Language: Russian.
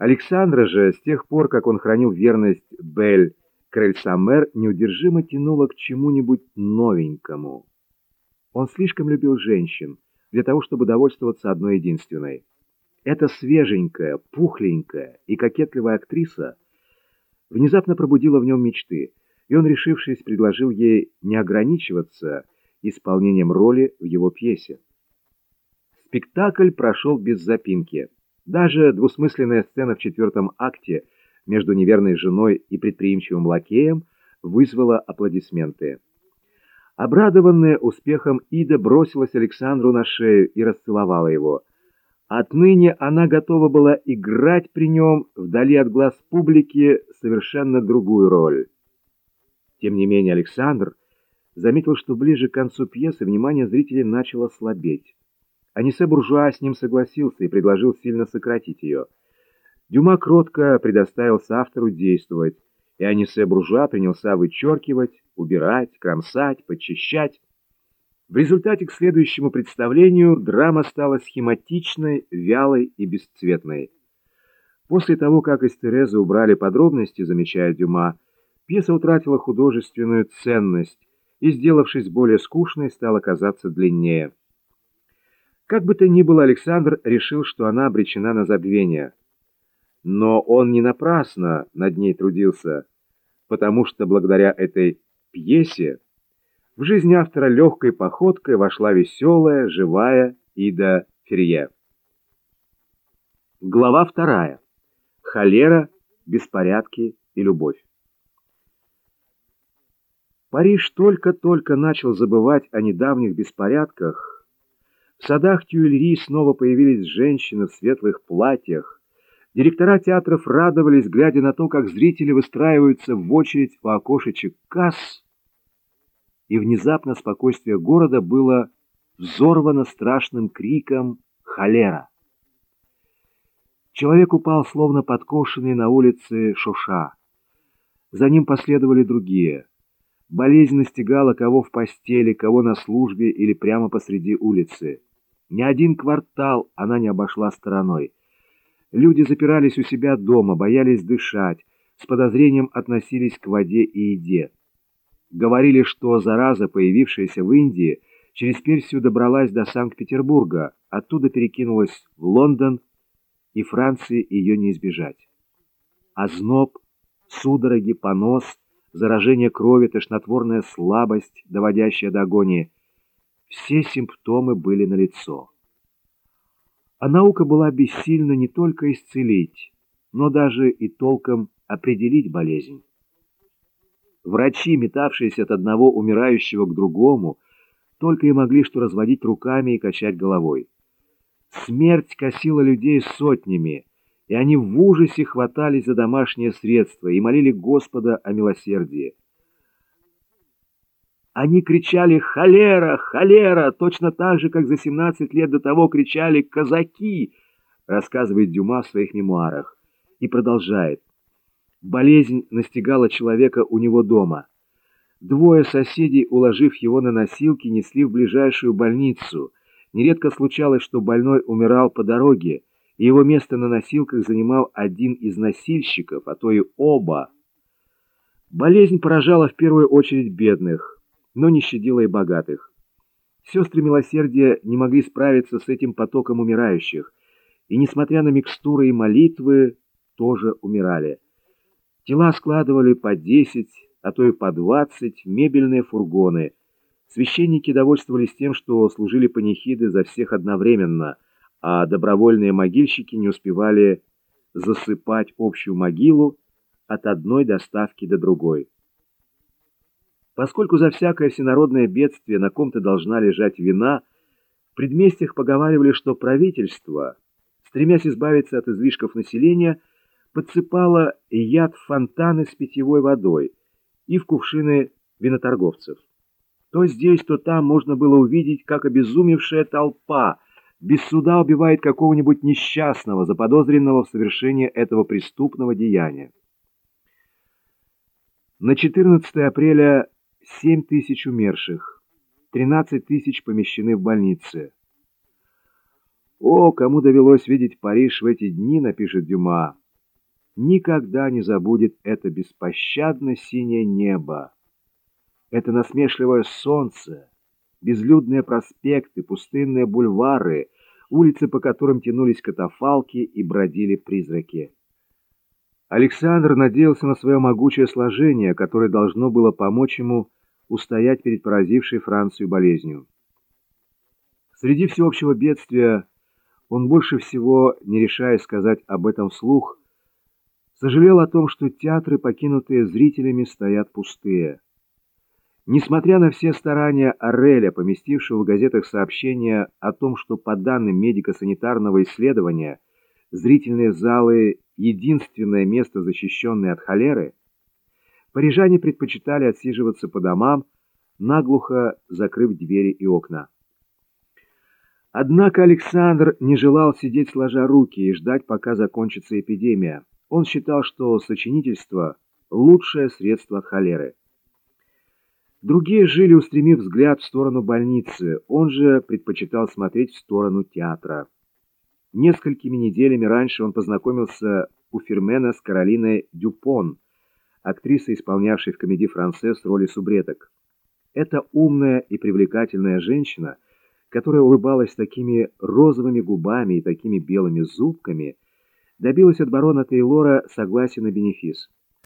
Александра же, с тех пор, как он хранил верность Бель Крельсамер, неудержимо тянуло к чему-нибудь новенькому. Он слишком любил женщин для того, чтобы довольствоваться одной единственной. Эта свеженькая, пухленькая и кокетливая актриса внезапно пробудила в нем мечты, и он, решившись, предложил ей не ограничиваться исполнением роли в его пьесе. Спектакль прошел без запинки. Даже двусмысленная сцена в четвертом акте между неверной женой и предприимчивым лакеем вызвала аплодисменты. Обрадованная успехом Ида бросилась Александру на шею и расцеловала его. Отныне она готова была играть при нем вдали от глаз публики совершенно другую роль. Тем не менее Александр заметил, что ближе к концу пьесы внимание зрителей начало слабеть. Анисе Буржуа с ним согласился и предложил сильно сократить ее. Дюма кротко предоставился автору действовать, и Анисе Буржуа принялся вычеркивать, убирать, кромсать, подчищать. В результате к следующему представлению драма стала схематичной, вялой и бесцветной. После того, как из Терезы убрали подробности, замечая Дюма, пьеса утратила художественную ценность и, сделавшись более скучной, стала казаться длиннее. Как бы то ни было, Александр решил, что она обречена на забвение. Но он не напрасно над ней трудился, потому что благодаря этой пьесе в жизнь автора легкой походкой вошла веселая, живая Ида Ферье. Глава вторая. Холера, беспорядки и любовь. Париж только-только начал забывать о недавних беспорядках, в садах Тюильри снова появились женщины в светлых платьях. Директора театров радовались, глядя на то, как зрители выстраиваются в очередь у окошечек касс. И внезапно спокойствие города было взорвано страшным криком «Холера!». Человек упал, словно подкошенный на улице Шоша. За ним последовали другие. Болезнь настигала кого в постели, кого на службе или прямо посреди улицы. Ни один квартал она не обошла стороной. Люди запирались у себя дома, боялись дышать, с подозрением относились к воде и еде. Говорили, что зараза, появившаяся в Индии, через Персию добралась до Санкт-Петербурга, оттуда перекинулась в Лондон, и Франции ее не избежать. Озноб, судороги, понос, заражение крови, тошнотворная слабость, доводящая до агонии – все симптомы были налицо. А наука была бессильна не только исцелить, но даже и толком определить болезнь. Врачи, метавшиеся от одного умирающего к другому, только и могли что разводить руками и качать головой. Смерть косила людей сотнями, и они в ужасе хватались за домашние средства и молили Господа о милосердии. Они кричали «Холера! Холера!» точно так же, как за 17 лет до того кричали «Казаки!», рассказывает Дюма в своих мемуарах. И продолжает. Болезнь настигала человека у него дома. Двое соседей, уложив его на носилки, несли в ближайшую больницу. Нередко случалось, что больной умирал по дороге, и его место на носилках занимал один из носильщиков, а то и оба. Болезнь поражала в первую очередь бедных но не щадила и богатых. Сестры милосердия не могли справиться с этим потоком умирающих, и, несмотря на микстуры и молитвы, тоже умирали. Тела складывали по десять, а то и по двадцать мебельные фургоны. Священники довольствовались тем, что служили панихиды за всех одновременно, а добровольные могильщики не успевали засыпать общую могилу от одной доставки до другой. Поскольку за всякое всенародное бедствие на ком-то должна лежать вина, в предместьях поговаривали, что правительство, стремясь избавиться от излишков населения, подсыпало яд в фонтаны с питьевой водой и в кувшины виноторговцев. То здесь, то там можно было увидеть, как обезумевшая толпа без суда убивает какого-нибудь несчастного, заподозренного в совершении этого преступного деяния. На 14 апреля Семь тысяч умерших, тринадцать тысяч помещены в больнице. О, кому довелось видеть Париж в эти дни, напишет Дюма, никогда не забудет это беспощадно синее небо, это насмешливое солнце, безлюдные проспекты, пустынные бульвары, улицы, по которым тянулись катафалки и бродили призраки. Александр надеялся на свое могучее сложение, которое должно было помочь ему устоять перед поразившей Францию болезнью. Среди всеобщего бедствия он больше всего, не решая сказать об этом вслух, сожалел о том, что театры, покинутые зрителями, стоят пустые. Несмотря на все старания Ореля, поместившего в газетах сообщение о том, что по данным медико-санитарного исследования зрительные залы – единственное место, защищенное от холеры, парижане предпочитали отсиживаться по домам, наглухо закрыв двери и окна. Однако Александр не желал сидеть сложа руки и ждать, пока закончится эпидемия. Он считал, что сочинительство – лучшее средство от холеры. Другие жили, устремив взгляд в сторону больницы, он же предпочитал смотреть в сторону театра. Несколькими неделями раньше он познакомился у Фермена с Каролиной Дюпон, актрисой, исполнявшей в комедии «Францесс» роли субреток. Эта умная и привлекательная женщина – которая улыбалась такими розовыми губами и такими белыми зубками, добилась от барона Тейлора согласия на бенефис.